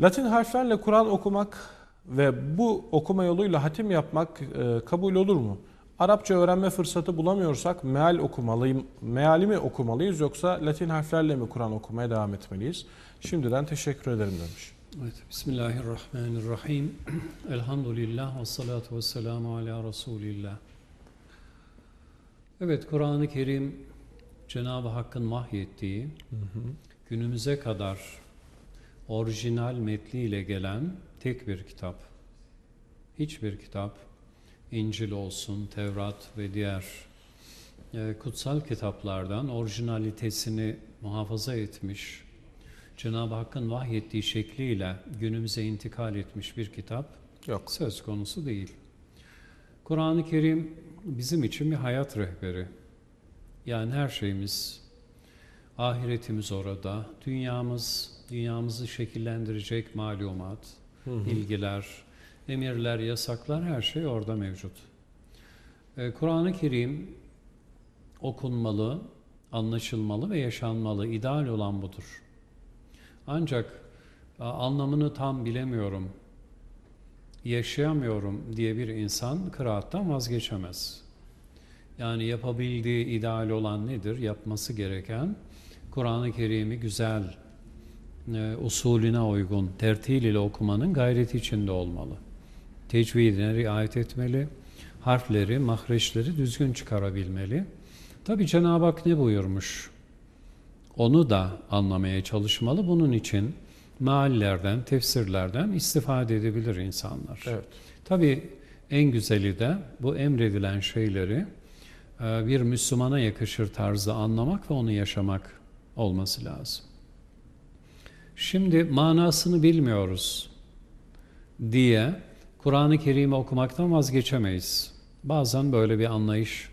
Latin harflerle Kur'an okumak ve bu okuma yoluyla hatim yapmak e, kabul olur mu? Arapça öğrenme fırsatı bulamıyorsak meal okumalıyım, meali mi okumalıyız yoksa Latin harflerle mi Kur'an okumaya devam etmeliyiz? Şimdiden teşekkür ederim demiş. Evet, Bismillahirrahmanirrahim. Elhamdülillah ve salatu ve selamu ala Resulillah. Evet, Kur'an-ı Kerim Cenab-ı Hakk'ın hı. günümüze kadar orijinal metniyle gelen tek bir kitap. Hiçbir kitap, İncil olsun, Tevrat ve diğer e, kutsal kitaplardan orijinalitesini muhafaza etmiş, Cenab-ı Hakk'ın vahyettiği şekliyle günümüze intikal etmiş bir kitap yok. Söz konusu değil. Kur'an-ı Kerim bizim için bir hayat rehberi. Yani her şeyimiz, ahiretimiz orada, dünyamız, dünyamızı şekillendirecek malumat, hı hı. bilgiler, emirler, yasaklar her şey orada mevcut. Ee, Kur'an-ı Kerim okunmalı, anlaşılmalı ve yaşanmalı. İdeal olan budur. Ancak anlamını tam bilemiyorum, yaşayamıyorum diye bir insan kıraattan vazgeçemez. Yani yapabildiği ideal olan nedir? Yapması gereken Kur'an-ı Kerim'i güzel, e, usulüne uygun, tertil ile okumanın gayreti içinde olmalı. Tecvidine riayet etmeli, harfleri, mahreçleri düzgün çıkarabilmeli. Tabi Cenab-ı Hak ne buyurmuş? Onu da anlamaya çalışmalı. Bunun için meallerden, tefsirlerden istifade edebilir insanlar. Evet. Tabi en güzeli de bu emredilen şeyleri e, bir Müslümana yakışır tarzda anlamak ve onu yaşamak olması lazım. Şimdi manasını bilmiyoruz diye Kur'an-ı Kerim'i okumaktan vazgeçemeyiz. Bazen böyle bir anlayış,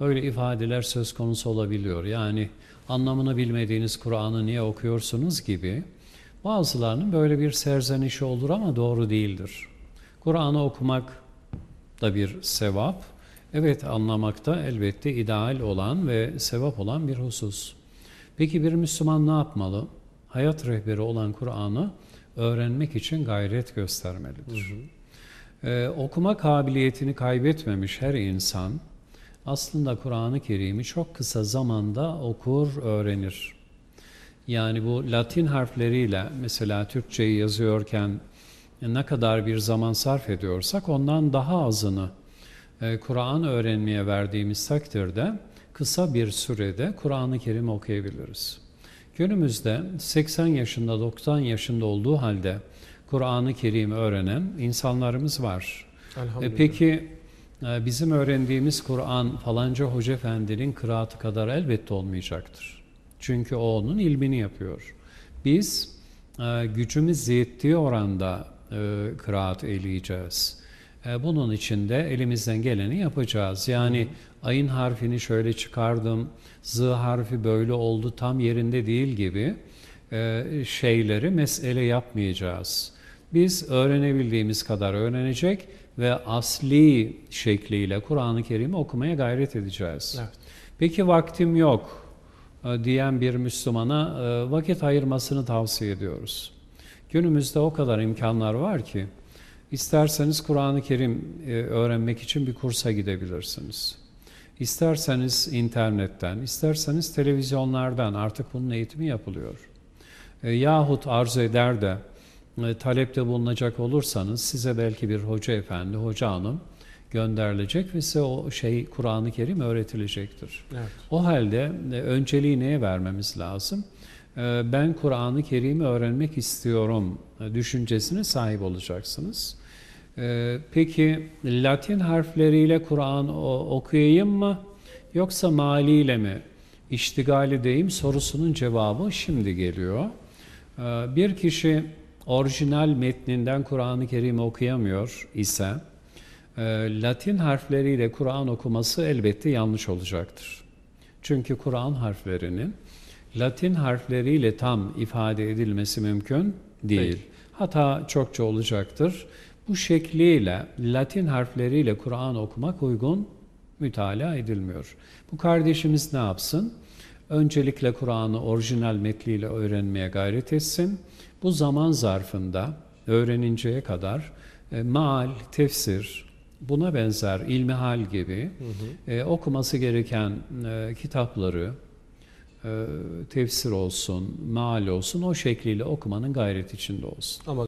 böyle ifadeler söz konusu olabiliyor. Yani anlamını bilmediğiniz Kur'an'ı niye okuyorsunuz gibi bazılarının böyle bir serzenişi olur ama doğru değildir. Kur'an'ı okumak da bir sevap. Evet anlamakta elbette ideal olan ve sevap olan bir husus. Peki bir Müslüman ne yapmalı? Hayat rehberi olan Kur'an'ı öğrenmek için gayret göstermelidir. Hı hı. Ee, okuma kabiliyetini kaybetmemiş her insan aslında Kur'an-ı Kerim'i çok kısa zamanda okur, öğrenir. Yani bu Latin harfleriyle mesela Türkçeyi yazıyorken ne kadar bir zaman sarf ediyorsak ondan daha azını e, Kur'an öğrenmeye verdiğimiz takdirde kısa bir sürede Kur'an-ı Kerim okuyabiliriz. Günümüzde 80 yaşında 90 yaşında olduğu halde Kur'an-ı Kerim'i öğrenen insanlarımız var. E peki e, bizim öğrendiğimiz Kur'an falanca hoca efendinin kıraatı kadar elbette olmayacaktır. Çünkü o onun ilmini yapıyor. Biz e, gücümüz yettiği oranda e, kıraat eyleyeceğiz. E, bunun için de elimizden geleni yapacağız. Yani Hı. ayın harfini şöyle çıkardım, z harfi böyle oldu tam yerinde değil gibi e, şeyleri mesele yapmayacağız. Biz öğrenebildiğimiz kadar öğrenecek ve asli şekliyle Kur'an-ı Kerim'i okumaya gayret edeceğiz. Evet. Peki vaktim yok e, diyen bir Müslümana vakit ayırmasını tavsiye ediyoruz. Günümüzde o kadar imkanlar var ki isterseniz Kur'an-ı Kerim e, öğrenmek için bir kursa gidebilirsiniz. İsterseniz internetten, isterseniz televizyonlardan artık bunun eğitimi yapılıyor. Yahut arzu eder de e, talepte bulunacak olursanız size belki bir hoca efendi, hoca hanım gönderilecek ve size o şey Kur'an-ı Kerim öğretilecektir. Evet. O halde e, önceliği neye vermemiz lazım? E, ben Kur'an-ı Kerim'i öğrenmek istiyorum düşüncesine sahip olacaksınız. Peki Latin harfleriyle Kur'an okuyayım mı yoksa maliyle mi iştigal edeyim sorusunun cevabı şimdi geliyor. Bir kişi orijinal metninden Kur'an-ı Kerim okuyamıyor ise e, Latin harfleriyle Kur'an okuması elbette yanlış olacaktır. Çünkü Kur'an harflerinin Latin harfleriyle tam ifade edilmesi mümkün değil. değil. Hata çokça olacaktır. Bu şekliyle Latin harfleriyle Kur'an okumak uygun mütalaa edilmiyor. Bu kardeşimiz ne yapsın? Öncelikle Kur'an'ı orijinal metniyle öğrenmeye gayret etsin Bu zaman zarfında öğreninceye kadar e, maal, tefsir, buna benzer ilmihal gibi e, okuması gereken e, kitapları e, tefsir olsun, maal olsun o şekliyle okumanın gayret içinde olsun. Ama